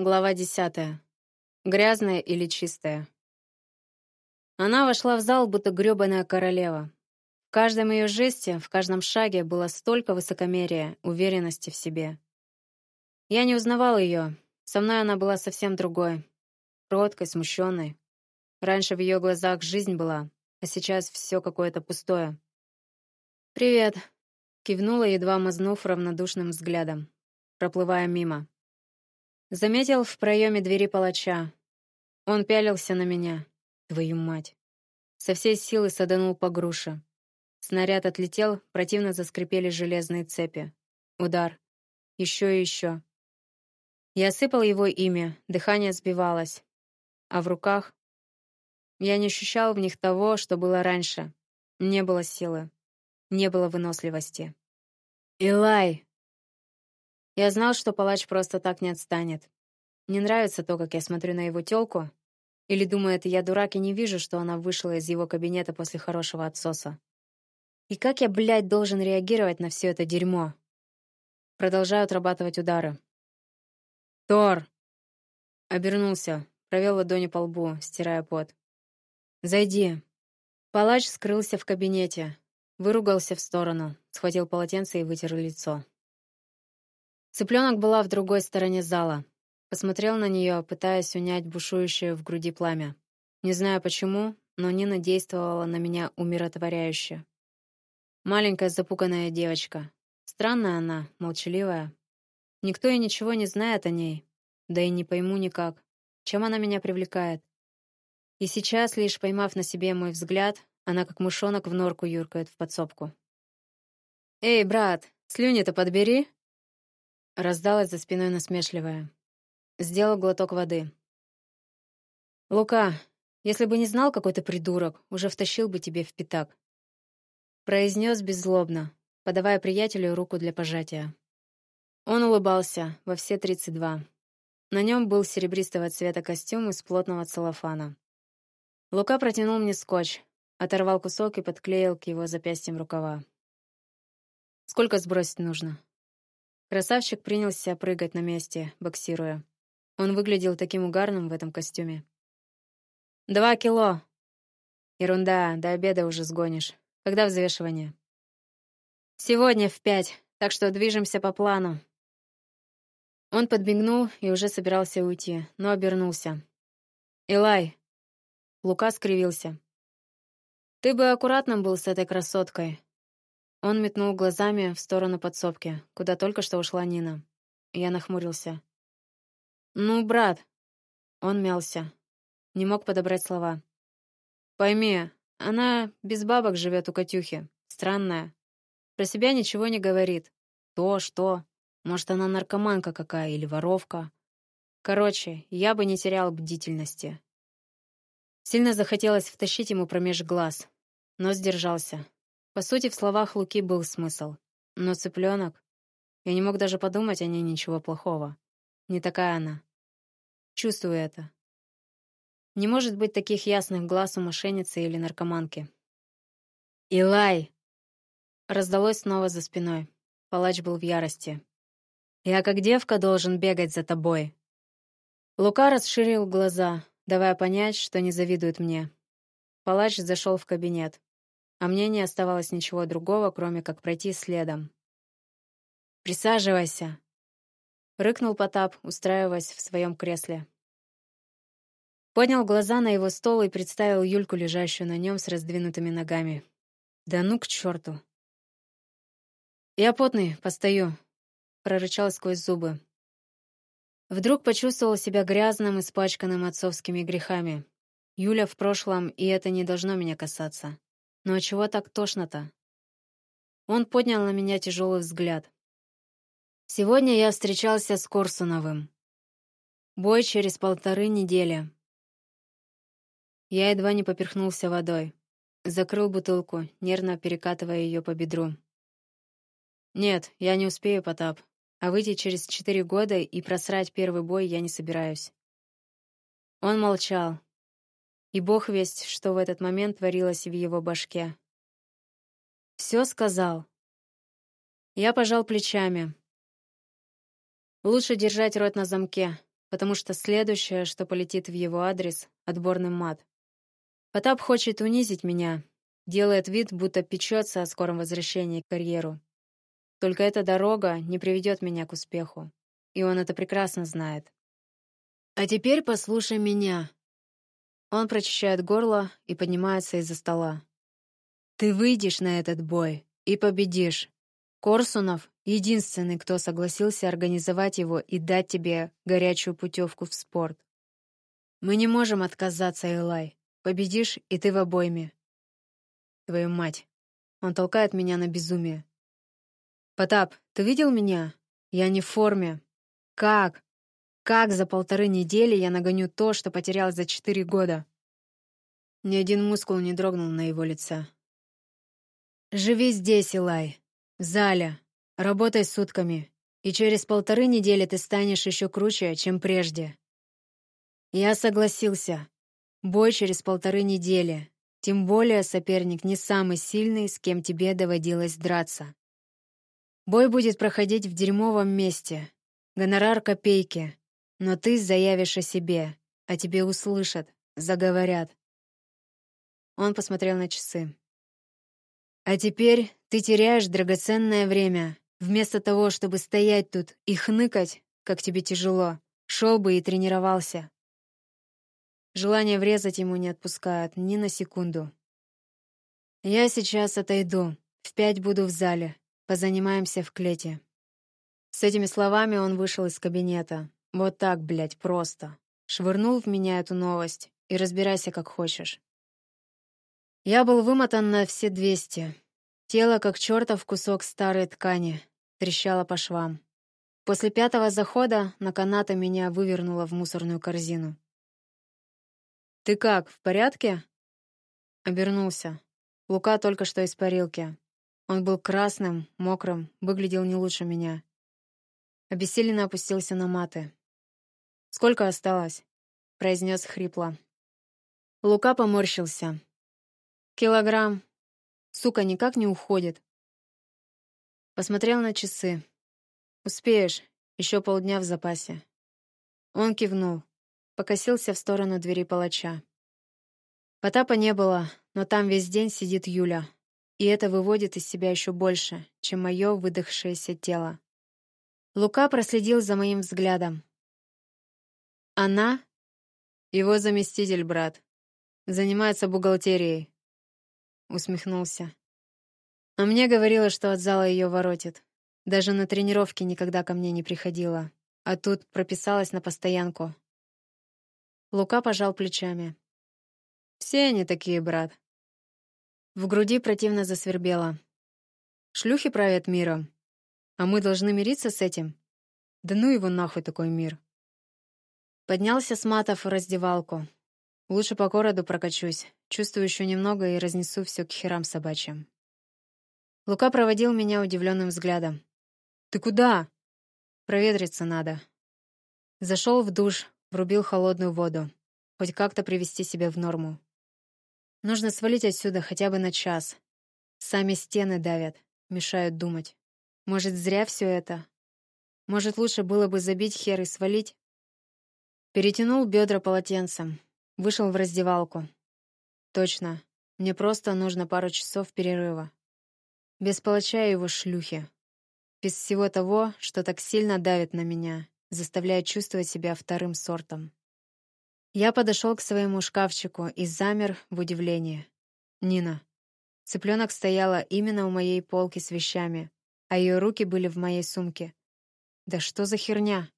Глава десятая. Грязная или чистая. Она вошла в зал, будто грёбаная королева. В каждом ее жесте, в каждом шаге было столько высокомерия, уверенности в себе. Я не узнавал ее. Со мной она была совсем другой. Кроткой, смущенной. Раньше в ее глазах жизнь была, а сейчас все какое-то пустое. «Привет», — кивнула, едва мазнув равнодушным взглядом, проплывая мимо. Заметил в проеме двери палача. Он пялился на меня. Твою мать. Со всей силы саданул по груше. Снаряд отлетел, противно заскрипели железные цепи. Удар. Еще и еще. Я осыпал его имя, дыхание сбивалось. А в руках... Я не ощущал в них того, что было раньше. Не было силы. Не было выносливости. «Илай!» Я знал, что палач просто так не отстанет. Не нравится то, как я смотрю на его тёлку. Или думает, я дурак и не вижу, что она вышла из его кабинета после хорошего отсоса. И как я, блядь, должен реагировать на все это дерьмо? Продолжаю отрабатывать удары. «Тор!» Обернулся, провел ладони по лбу, стирая пот. «Зайди». Палач скрылся в кабинете, выругался в сторону, схватил полотенце и вытер лицо. Цыпленок была в другой стороне зала. Посмотрел на нее, пытаясь унять бушующее в груди пламя. Не знаю почему, но Нина действовала на меня умиротворяюще. Маленькая запуганная девочка. Странная она, молчаливая. Никто и ничего не знает о ней. Да и не пойму никак, чем она меня привлекает. И сейчас, лишь поймав на себе мой взгляд, она как мышонок в норку юркает в подсобку. «Эй, брат, слюни-то подбери!» Раздалась за спиной насмешливая. Сделал глоток воды. «Лука, если бы не знал, какой ты придурок, уже втащил бы тебе в пятак». Произнес беззлобно, подавая приятелю руку для пожатия. Он улыбался во все тридцать два. На нем был серебристого цвета костюм из плотного целлофана. Лука протянул мне скотч, оторвал кусок и подклеил к его запястьям рукава. «Сколько сбросить нужно?» Красавчик принялся прыгать на месте, боксируя. Он выглядел таким угарным в этом костюме. «Два кило!» «Ерунда, до обеда уже сгонишь. Когда взвешивание?» «Сегодня в пять, так что движемся по плану». Он подбегнул и уже собирался уйти, но обернулся. «Илай!» Лука скривился. «Ты бы аккуратным был с этой красоткой. Он метнул глазами в сторону подсобки, куда только что ушла Нина. Я нахмурился. «Ну, брат...» Он мялся. Не мог подобрать слова. «Пойми, она без бабок живет у Катюхи. Странная. Про себя ничего не говорит. То, что. Может, она наркоманка какая или воровка. Короче, я бы не терял бдительности. Сильно захотелось втащить ему промеж глаз, но сдержался. По сути, в словах Луки был смысл. Но цыпленок... Я не мог даже подумать о ней ничего плохого. Не такая она. Чувствую это. Не может быть таких ясных глаз у мошенницы или наркоманки. «Илай!» Раздалось снова за спиной. Палач был в ярости. «Я как девка должен бегать за тобой». Лука расширил глаза, давая понять, что не завидует мне. Палач зашел в кабинет а мне не оставалось ничего другого, кроме как пройти следом. «Присаживайся!» — рыкнул Потап, устраиваясь в своем кресле. Поднял глаза на его стол и представил Юльку, лежащую на нем с раздвинутыми ногами. «Да ну к черту!» «Я потный, постою», — прорычал сквозь зубы. Вдруг почувствовал себя грязным, испачканным отцовскими грехами. Юля в прошлом, и это не должно меня касаться. Но чего так тошно-то? Он поднял на меня тяжелый взгляд. Сегодня я встречался с Корсуновым. Бой через полторы недели. Я едва не поперхнулся водой. Закрыл бутылку, нервно перекатывая ее по бедру. Нет, я не успею, Потап. А выйти через четыре года и просрать первый бой я не собираюсь. Он молчал, и бог весть, что в этот момент творилось в его башке. Все сказал. Я пожал плечами. Лучше держать рот на замке. потому что следующее, что полетит в его адрес — отборный мат. Потап хочет унизить меня, делает вид, будто печется о скором возвращении к карьеру. Только эта дорога не приведет меня к успеху, и он это прекрасно знает. А теперь послушай меня. Он прочищает горло и поднимается из-за стола. Ты выйдешь на этот бой и победишь. Корсунов — единственный, кто согласился организовать его и дать тебе горячую путевку в спорт. Мы не можем отказаться, Элай. Победишь, и ты в обойме. Твою мать. Он толкает меня на безумие. Потап, ты видел меня? Я не в форме. Как? Как за полторы недели я нагоню то, что потерял за четыре года? Ни один мускул не дрогнул на его лице. Живи здесь, Илай, в зале, работай сутками, и через полторы недели ты станешь еще круче, чем прежде. Я согласился. Бой через полторы недели. Тем более соперник не самый сильный, с кем тебе доводилось драться. Бой будет проходить в дерьмовом месте. Гонорар копейки. Но ты заявишь о себе, а тебе услышат, заговорят. Он посмотрел на часы. А теперь ты теряешь драгоценное время. Вместо того, чтобы стоять тут и хныкать, как тебе тяжело, шел бы и тренировался. Желание врезать ему не отпускает ни на секунду. Я сейчас отойду. В пять буду в зале. Позанимаемся в клете. С этими словами он вышел из кабинета. Вот так, блядь, просто. Швырнул в меня эту новость и разбирайся как хочешь. Я был вымотан на все двести. Тело, как чертов кусок старой ткани, трещало по швам. После пятого захода на канаты меня вывернуло в мусорную корзину. «Ты как, в порядке?» Обернулся. Лука только что из парилки. Он был красным, мокрым, выглядел не лучше меня. Обессиленно опустился на маты. «Сколько осталось?» — произнес хрипло. Лука поморщился. Килограмм. Сука, никак не уходит. Посмотрел на часы. Успеешь, еще полдня в запасе. Он кивнул, покосился в сторону двери палача. Потапа не было, но там весь день сидит Юля, и это выводит из себя еще больше, чем мое выдохшееся тело. Лука проследил за моим взглядом. Она — его заместитель, брат. Занимается бухгалтерией усмехнулся. А мне говорила, что от зала ее воротит. Даже на тренировке никогда ко мне не приходила. А тут прописалась на постоянку. Лука пожал плечами. Все они такие, брат. В груди противно засвербело. Шлюхи правят миром. А мы должны мириться с этим? Да ну его нахуй такой мир. Поднялся с матов в раздевалку. Лучше по городу прокачусь. Чувствую еще немного и разнесу все к херам собачьим. Лука проводил меня удивленным взглядом. «Ты куда?» «Проветриться надо». Зашел в душ, врубил холодную воду. Хоть как-то привести себя в норму. Нужно свалить отсюда хотя бы на час. Сами стены давят, мешают думать. Может, зря все это? Может, лучше было бы забить хер и свалить? Перетянул бедра полотенцем, Вышел в раздевалку. Точно. Мне просто нужно пару часов перерыва. Без палача его шлюхи. Без всего того, что так сильно давит на меня, заставляет чувствовать себя вторым сортом. Я подошел к своему шкафчику и замер в удивлении. Нина. Цыпленок стояла именно у моей полки с вещами, а ее руки были в моей сумке. Да что за херня?